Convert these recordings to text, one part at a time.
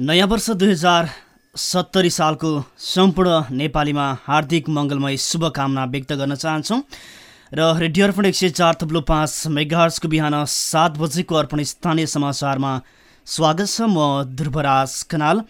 नयाँ वर्ष दुई हजार सत्तरी सालको सम्पूर्ण नेपालीमा हार्दिक मङ्गलमय शुभकामना व्यक्त गर्न चाहन्छौँ। र रेडियो अर्पण एक सय चार थप्लो पाँच मेगाहर्सको बिहान सात बजेको अर्पण स्थानीय समाचारमा स्वागत छ म ध्रुवराज खनाल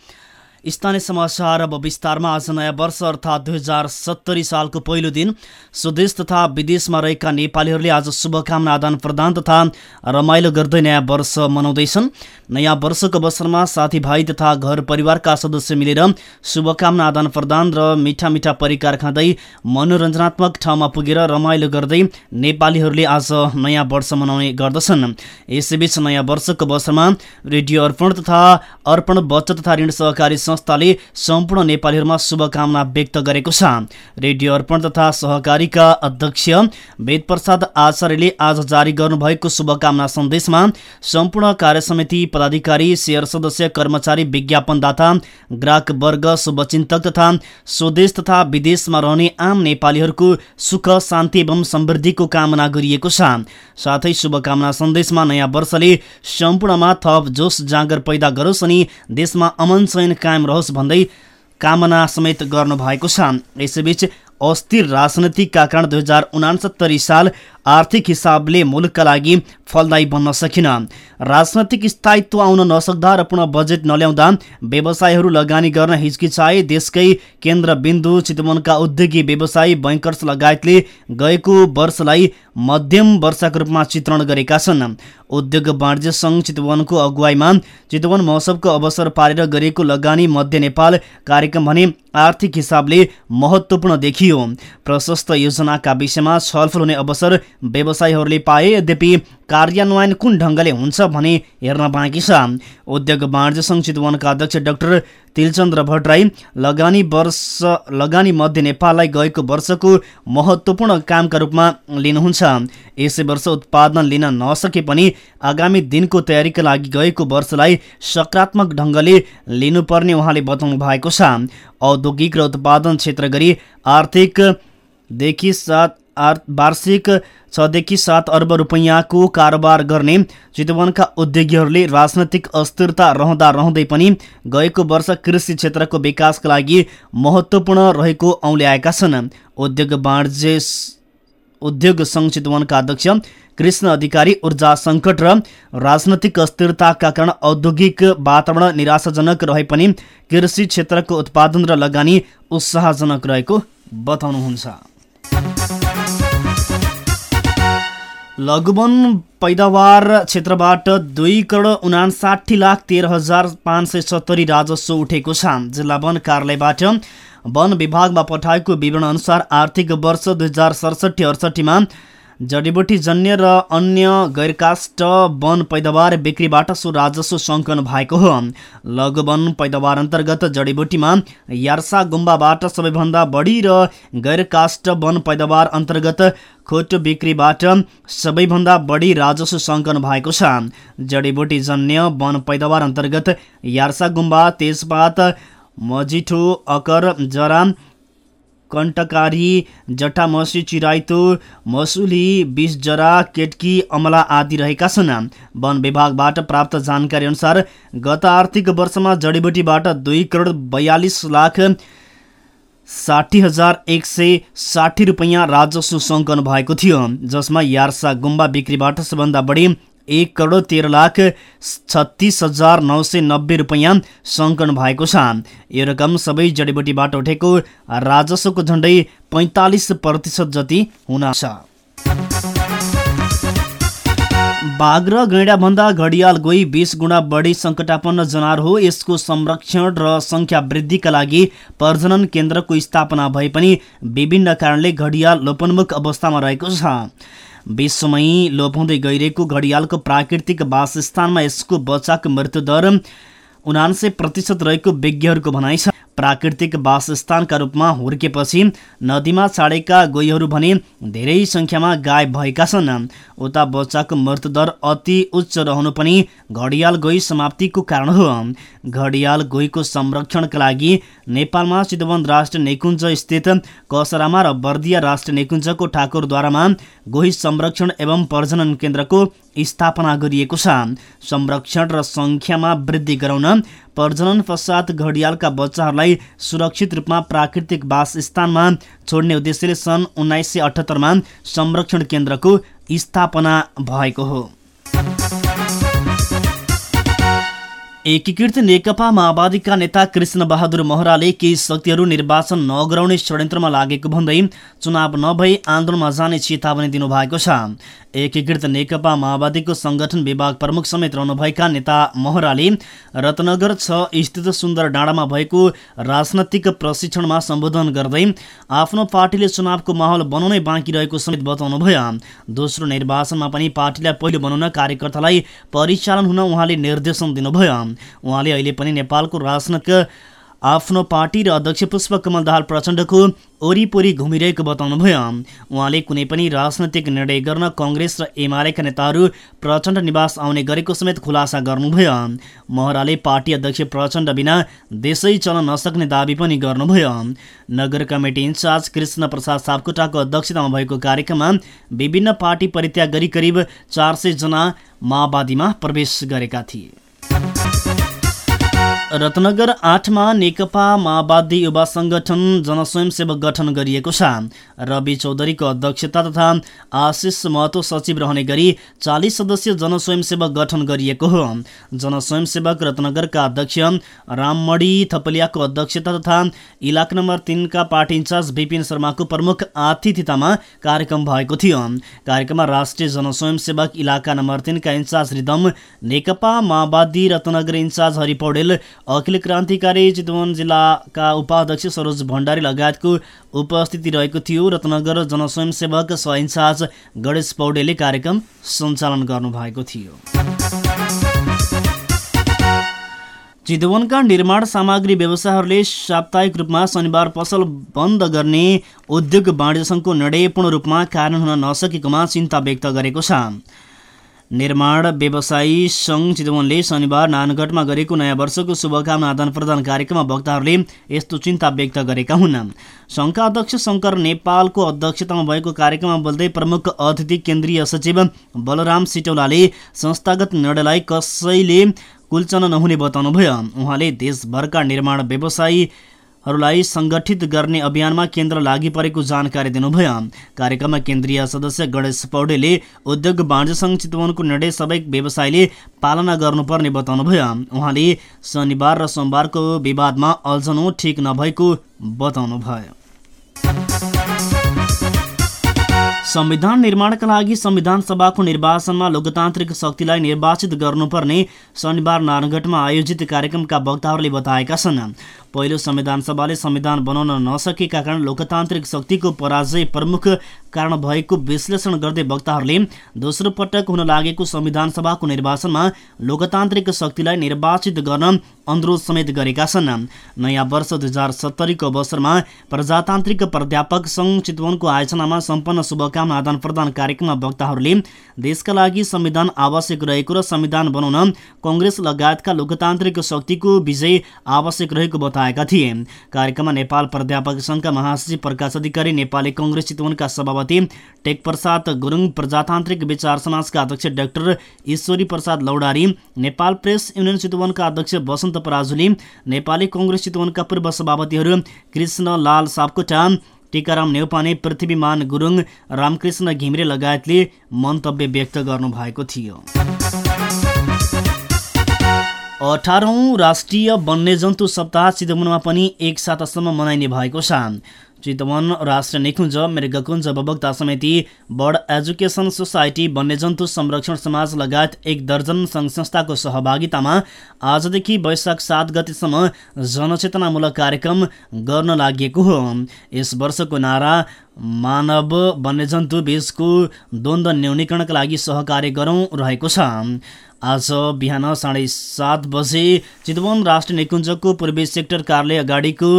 स्थानीय समाचार अब विस्तारमा। आज नयाँ वर्ष अर्थात् दुई हजार सत्तरी सालको पहिलो दिन स्वदेश तथा विदेशमा रहेका नेपालीहरूले आज शुभकामना आदान प्रदान तथा रमाइलो गर्दै नयाँ वर्ष मनाउँदैछन्। नयाँ वर्षको अवसरमा साथीभाइ तथा घर परिवारका सदस्य मिलेर शुभकामना आदान प्रदान र मिठा मिठा परिकार खाँदै मनोरञ्जनात्मक ठाउँमा पुगेर रमाइलो गर्दै नेपालीहरूले आज नयाँ वर्ष मनाउने गर्दछन्। यसैबीच नयाँ वर्षको अवसरमा रेडियो अर्पण तथा अर्पण बचत तथा ऋण सहकारी संस्थाले सम्पूर्ण नेपालीहरूमा शुभकामना व्यक्त गरेको छ। रेडियो अर्पण तथा सहकारीका अध्यक्ष वेद प्रसाद आचार्यले आज जारी गर्नुभएको शुभकामना सन्देशमा सम्पूर्ण कार्य समिति पदाधिकारी शेयर सदस्य कर्मचारी विज्ञापनदाता ग्राहक वर्ग शुभचिन्तक तथा स्वदेश तथा विदेशमा रहने आम नेपालीहरूको सुख शान्ति एवं समृद्धिको कामना गरिएको छ। साथै शुभकामना सन्देशमा नयाँ वर्षले सम्पूर्णमा थप जोस जाँगर पैदा गरोस् अनि देशमा अमन चयन कायम कायम रहोस् भन्दै कामना समेत गर्नुभएको छ। यसैबीच अस्थिर राजनैतिकका कारण दुई हजार उनासत्तरी साल आर्थिक हिसाबले मुलुकका लागि फलदायी बन्न सकिन राजनैतिक स्थायित्व आउन नसक्दा र पुनः बजेट नल्याउँदा व्यवसायहरू लगानी गर्न हिचकिचाए देशकै केन्द्रबिन्दु चितवनका उद्योगी व्यवसायी बैङ्कर्स लगायतले गएको वर्षलाई मध्यम वर्षाको रूपमा चित्रण गरेका छन् उद्योग वाणिज्य सङ्घ चितवनको अगुवाईमा चितवन महोत्सवको अवसर पारेर गरिएको लगानी मध्य नेपाल कार्यक्रम भने आर्थिक हिसाबले महत्त्वपूर्ण देखियो प्रशस्त योजनाका विषयमा छलफल हुने अवसर व्यवसायीहरूले पाए यद्यपि कार्यान्वयन कुन ढङ्गले हुन्छ भने हेर्न बाँकी छ। उद्योग वाणिज्य सङ्घ चितवनका अध्यक्ष डाक्टर तिलचन्द्र भट्टराई लगानी वर्ष लगानी मध्य नेपाललाई गएको वर्षको महत्त्वपूर्ण कामका रूपमा लिनुहुन्छ। यसै वर्ष उत्पादन लिन नसके पनि आगामी दिनको तयारीका लागि गएको वर्षलाई सकारात्मक ढङ्गले लिनुपर्ने उहाँले बताउनु भएको छ। औद्योगिक र उत्पादन क्षेत्र गरी आर्थिकदेखि सात वार्षिक छदेखि सात अर्ब रुपियाँको कारोबार गर्ने चितवनका उद्योगीहरूले राजनैतिक अस्थिरता रहँदा रहँदै पनि गएको वर्ष कृषि क्षेत्रको विकासका लागि महत्त्वपूर्ण रहेको औल्याएका छन्। उद्योग वाणिज्य उद्योग सङ्घ चितवनका अध्यक्ष कृष्ण अधिकारी ऊर्जा सङ्कट र राजनैतिक अस्थिरताका कारण औद्योगिक वातावरण निराशाजनक रहे पनि कृषि क्षेत्रको उत्पादन र लगानी उत्साहजनक रहेको बताउनुहुन्छ। लघुवन पैदावार क्षेत्रबाट दुई करोड उनासाठी लाख तेह्र हजार पाँच सय सत्तरी राजस्व उठेको छ। जिल्ला वन कार्यालयबाट वन विभागमा पठाएको विवरण अनुसार आर्थिक वर्ष दुई हजार सडसठी अडसठीमा जडीबुटी जन्य र अन्य गैरकाष्ट वन पैदावार बिक्रीबाट सो राजस्व सङ्कलन भएको हो। लघु वन पैदावार अन्तर्गत जडीबुटीमा यार्सा गुम्बाबाट सबैभन्दा बढी र गैरकाष्ट वन पैदावार अन्तर्गत खोटो बिक्रीबाट सबैभन्दा बढी राजस्व सङ्कलन भएको छ। जडीबुटी जन्य वन पैदावार अन्तर्गत यार्सा गुम्बा तेजपात मजिठो अकर जरा कण्टकारी जटामसी चिराइतो मसुली बिसजरा केटकी अमला आदि रहेका छन्। वन विभागबाट प्राप्त जानकारी अनुसार गत आर्थिक वर्षमा जडीबुटीबाट दुई करोड बयालिस लाख साठी हजार एक सय साठी रुपियाँ राजस्व सङ्कलन भएको थियो जसमा यार्सा गुम्बा बिक्रीबाट सबभन्दा बढी एक करोड तेह्र लाख छत्तिस हजार नौ सय नब्बे रुपियाँ सङ्कलन भएको छ। यो रकम सबै जडीबुटीबाट उठेको राजस्वको झन्डै पैँतालिस प्रतिशत जति हुन छ। बाघ र गैँडाभन्दा घडियाल गई बिस गुणा बढी सङ्कटापन्न जनावर हो। यसको संरक्षण र सङ्ख्या वृद्धिका लागि प्रजनन केन्द्रको स्थापना भए पनि विभिन्न कारणले घडियाल लोपन्मुख अवस्थामा रहेको छ। विश्वमै लोप हुँदै गइरहेको घडियालको प्राकृतिक वासस्थानमा यसको बच्चाको मृत्युदर उनान्सय प्रतिशत रहेको विज्ञहरूको भनाइ छ। प्राकृतिक वासस्थानका रूपमा हुर्केपछि नदीमा छाडेका गोहीहरू भने धेरै सङ्ख्यामा गायब भएका छन्। उता बच्चाको मृत्युदर अति उच्च रहनु पनि घडियाल गोही समाप्तिको कारण हो। घडियाल गोहीको संरक्षणका लागि नेपालमा चितवन राष्ट्रिय निकुञ्ज स्थित कसरामा र बर्दिया राष्ट्रिय निकुञ्जको ठाकुरद्वारामा गोही संरक्षण एवं प्रजनन केन्द्रको स्थापना गरिएको छ। संरक्षण र सङ्ख्यामा वृद्धि गराउन प्रजनन पश्चात घडियालका बच्चाहरूलाई सुरक्षित रूपमा प्राकृतिक वासस्थानमा छोड्ने उद्देश्यले सन् उन्नाइस सय अठहत्तरमा संरक्षण केन्द्रको स्थापना भएको हो। एकीकृत नेकपा माओवादीका नेता कृष्ण बहादुर महराले केही शक्तिहरू निर्वाचन नगराउने षड्यन्त्रमा लागेको भन्दै चुनाव नभई आन्दोलनमा जाने चेतावनी दिनुभएको छ एकीकृत नेकपा माओवादीको संगठन विभाग प्रमुख समेत रहनुभएका नेता महराले रत्नगर छ स्थित सुन्दर डाँडामा भएको राजनैतिक प्रशिक्षणमा सम्बोधन गर्दै आफ्नो पार्टीले चुनावको माहौल बनाउनै बाँकी रहेको समेत बताउनुभयो दोस्रो निर्वाचनमा पनि पार्टीलाई पहिलो बनाउन कार्यकर्तालाई परिचालन हुन उहाँले निर्देशन दिनुभयो उहाँले अहिले पनि नेपालको राजनैतिक आफ्नो पार्टी र अध्यक्ष पुष्पकमल दाहाल प्रचण्डको वरिपरि घुमिरहेको बताउनुभयो। उहाँले कुनै पनि राजनैतिक निर्णय गर्न कङ्ग्रेस र एमालेका नेताहरू प्रचण्ड निवास आउने गरेको समेत खुलासा गर्नुभयो। महराले पार्टी अध्यक्ष प्रचण्ड बिना देशै चल्न नसक्ने दावी पनि गर्नुभयो। नगर कमिटी इन्चार्ज कृष्ण प्रसाद सापकोटाको अध्यक्षतामा भएको कार्यक्रममा विभिन्न पार्टी परित्याग गरी करिब चार जना माओवादीमा प्रवेश गरेका थिए। रत्नगर आठमा नेकपा माओवादी युवा सङ्गठन जनस्वयंसेवक गठन गरिएको छ। रवि चौधरीको अध्यक्षता तथा आशिष महतो सचिव रहने गरी चालिस सदस्यीय जनस्वयंसेवक गठन गरिएको हो। जनस्वयंसेवक रत्नगरका अध्यक्ष राममणी थपलियाको अध्यक्षता तथा इलाका नम्बर तिनका पार्टी इन्चार्ज विपिन शर्माको प्रमुख आतिथ्यतामा कार्यक्रम भएको थियो। कार्यक्रममा राष्ट्रिय जनस्वयंसेवक इलाका नम्बर तिनका इन्चार्ज रिदम नेकपा माओवादी रत्नगर इन्चार्ज हरि पौडेल अखिल क्रान्तिकारी चितवन जिल्लाका उपाध्यक्ष सरोज भण्डारी लगायतको उपस्थिति रहेको थियो। रत्नगर जनस्वयंसेवक सह इन्चार्ज गणेश पौडेलले कार्यक्रम सञ्चालन गर्नुभएको थियो। चितवनका निर्माण सामग्री व्यवसायहरूले साप्ताहिक रूपमा शनिबार पसल बन्द गर्ने उद्योग वाणिज्य सङ्घको निर्णय पूर्ण रूपमा कारण हुन नसकेकोमा चिन्ता व्यक्त गरेको छ। निर्माण व्यवसायी सङ्घ चितवनले शनिबार नानगढमा गरेको नयाँ वर्षको शुभकामना आदान प्रदान कार्यक्रममा वक्ताहरूले यस्तो चिन्ता व्यक्त गरेका हुन्। सङ्घका अध्यक्ष शङ्कर नेपालको अध्यक्षतामा भएको कार्यक्रममा बोल्दै प्रमुख अतिथि केन्द्रीय सचिव बलराम सिटौलाले संस्थागत निर्णयलाई कसैले कुल्चन नहुने बताउनुभयो। उहाँले देशभरका निर्माण व्यवसायी हरूलाई सङ्गठित गर्ने अभियानमा केन्द्र लागि परेको जानकारी दिनुभयो। कार्यक्रममा केन्द्रीय सदस्य गणेश पौडेले उद्योग वाणिज्य सङ्घ चितवनको निर्णय सबै व्यवसायीले पालना गर्नुपर्ने बताउनुभयो। उहाँले शनिबार र सोमबारको विवादमा अल्झनु ठिक नभएको बताउनुभयो। संविधान निर्माणका लागि संविधान सभाको निर्वाचनमा लोकतान्त्रिक शक्तिलाई निर्वाचित गर्नुपर्ने शनिबार नारायणगढमा आयोजित कार्यक्रमका वक्ताहरूले बताएका छन्। पहिलो संविधान सभाले संविधान बनाउन नसकेका कारण लोकतान्त्रिक शक्तिको पराजय प्रमुख कारण भएको विश्लेषण गर्दै वक्ताहरूले दोस्रो पटक हुन लागेको संविधान सभाको निर्वाचनमा लोकतान्त्रिक शक्तिलाई निर्वाचित गर्न अनुरोध समेत गरेका छन्। नयाँ वर्ष दुई हजार सत्तरीको अवसरमा प्रजातान्त्रिक प्राध्यापक सङ्घ चितवनको आयोजनामा सम्पन्न शुभकामना आदान प्रदान कार्यक्रममा वक्ताहरूले देशका लागि संविधान आवश्यक रहेको र संविधान बनाउन कङ्ग्रेस लगायतका लोकतान्त्रिक शक्तिको विजय आवश्यक रहेको बताए। बताएका थिए। कार्यक्रममा नेपाल प्राध्यापक सङ्घका महासचिव प्रकाश अधिकारी नेपाली कङ्ग्रेस चितवनका सभापति टेकप्रसाद गुरुङ प्रजातान्त्रिक विचार समाजका अध्यक्ष doctor Ishwari Prasad Laudari Nepal press union चितवनका अध्यक्ष वसन्त पराजुली नेपाली कङ्ग्रेस चितवनका पूर्व सभापतिहरू कृष्ण लाल सापकोटा टिकाराम नेउपाने पृथ्वीमान गुरुङ रामकृष्ण घिमिरे लगायतले मन्तव्य व्यक्त गर्नुभएको थियो। अठारौँ राष्ट्रिय वन्यजन्तु सप्ताह चितवनमा पनि एक सातासम्म मनाइने भएको छ। चितवन राष्ट्रिय निकुञ्ज मृगकुञ्ज उपभोक्ता समिति बर्ड एजुकेसन सोसाइटी वन्यजन्तु संरक्षण समाज लगायत एक दर्जन सङ्घ संस्थाको सहभागितामा आजदेखि वैशाख सात गतिसम्म जनचेतनामूलक कार्यक्रम गर्न लागि हो। यस वर्षको नारा मानव वन्यजन्तु बीचको द्वन्द्व न्यूनीकरणका लागि सहकार्य गरौँ रहेको छ। आज बिहान साढे सात बजे चितवन राष्ट्रिय निकुञ्जको पूर्वी सेक्टर कार्यालय अगाडिको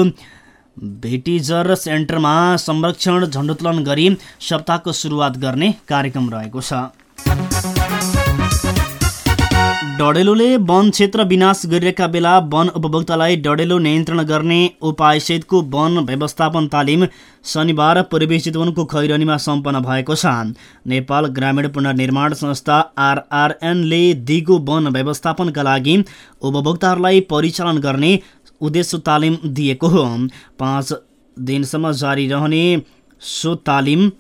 भेटिजर सेन्टरमा संरक्षण झण्डोत्तोलन गरी सप्ताहको सुरुवात गर्ने कार्यक्रम रहेको छ। डडेलोले वन क्षेत्र विनाश गरिरहेका बेला वन उपभोक्तालाई डडेलो नियन्त्रण गर्ने उपायसहितको वन व्यवस्थापन तालिम शनिबार पूर्वी चितवनको खैरनीमा सम्पन्न भएको छ। नेपाल ग्रामीण पुनर्निर्माण संस्था आरआरएनले दिगो वन व्यवस्थापनका लागि उपभोक्ताहरूलाई परिचालन गर्ने उद्देश्य तालिम दिएको हो। पाँच दिनसम्म जारी रहने सो तालिम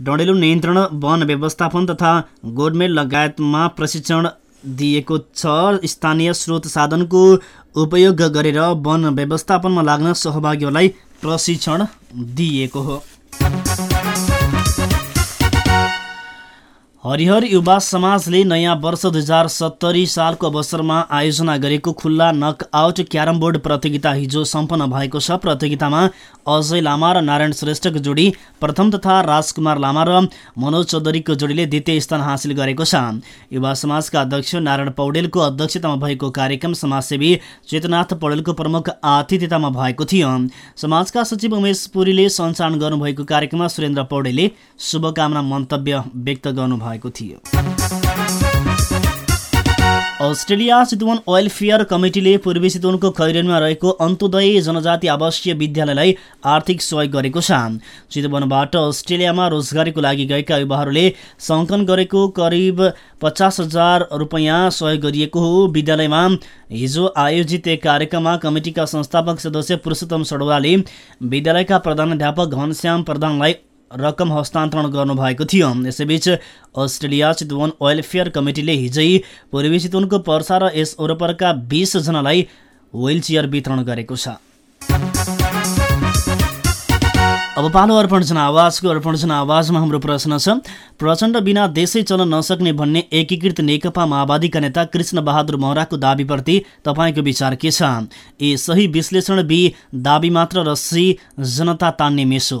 डडेलु नियन्त्रण वन व्यवस्थापन तथा गोडमेल लगायतमा प्रशिक्षण दिएको छ। स्थानीय स्रोत साधनको उपयोग गरेर वन व्यवस्थापनमा लाग्न सहभागीहरूलाई प्रशिक्षण दिएको हो। हरिहर युवा समाजले नयाँ वर्ष दुई हजार सत्तरी सालको अवसरमा आयोजना गरेको खुल्ला नक आउट क्यारम बोर्ड प्रतियोगिता हिजो सम्पन्न भएको छ। प्रतियोगितामा अजय लामा र नारायण श्रेष्ठको जोडी प्रथम तथा राजकुमार लामा र मनोज चौधरीको जोडीले द्वितीय स्थान हासिल गरेको छ। युवा समाजका अध्यक्ष नारायण पौडेलको अध्यक्षतामा भएको कार्यक्रम समाजसेवी चेतनाथ पौडेलको प्रमुख आतिथ्यतामा भएको थियो। समाजका सचिव उमेश पुरीले सञ्चालन गर्नुभएको कार्यक्रममा सुरेन्द्र पौडेलले शुभकामना मन्तव्य व्यक्त गर्नुभयो। भएको थियो। अस्ट्रेलिया चितवन वेलफेयर कमिटीले पूर्वी चितवनको खैरेनमा रहेको अन्तोदय जनजाति आवासीय विद्यालयलाई आर्थिक सहयोग गरेको छ। चितवनबाट अस्ट्रेलियामा रोजगारीको लागि गएका युवाहरूले सङ्कलन गरेको करिब पचास हजार रुपियाँ सहयोग गरिएको हो। विद्यालयमा हिजो आयोजित एक कार्यक्रममा कमिटीका संस्थापक सदस्य पुरुषोत्तम सडवाले विद्यालयका प्रधानाध्यापक घनश्याम प्रधानलाई रकम हस्तान्तरण गर्नुभएको थियो। यसैबीच अस्ट्रेलिया चितवन वेलफेयर कमिटीले हिजै पूर्वी चितवनको पर्सा र यस वरपरका बिसजनालाई चेयर वितरण गरेको छ। अब पालो अर्पण आवाजको अर्पण आवाजमा हाम्रो प्रश्न छ प्रचण्ड बिना देशै चल्न नसक्ने भन्ने एकीकृत नेकपा माओवादीका नेता कृष्ण बहादुर महराको दावीप्रति तपाईँको विचार के छ? ए सही विश्लेषण बी दावी मात्र र सी जनता तान्ने मेसो।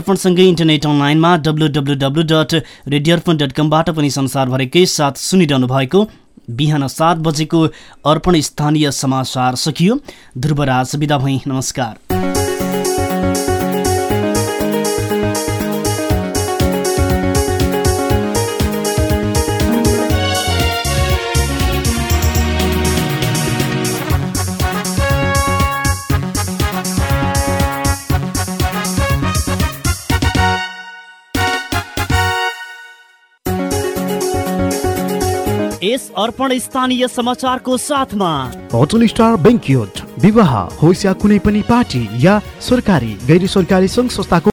अर्पणसँगै इन्टरनेट अनलाइनमा W W W dot radio dot कमबाट पनि संसारभरिकै साथ सुनिरहनु भएको बिहान सात बजेको अर्पण स्थानीय समाचार सकियो। ध्रुवराज विदा भई। नमस्कार। अर्पण स्थानीय समाचारको साथमा। होटल स्टार बेङ्क्युट विवाह होस् या कुनै पनि पार्टी या सरकारी गैर सरकारी संस्थाको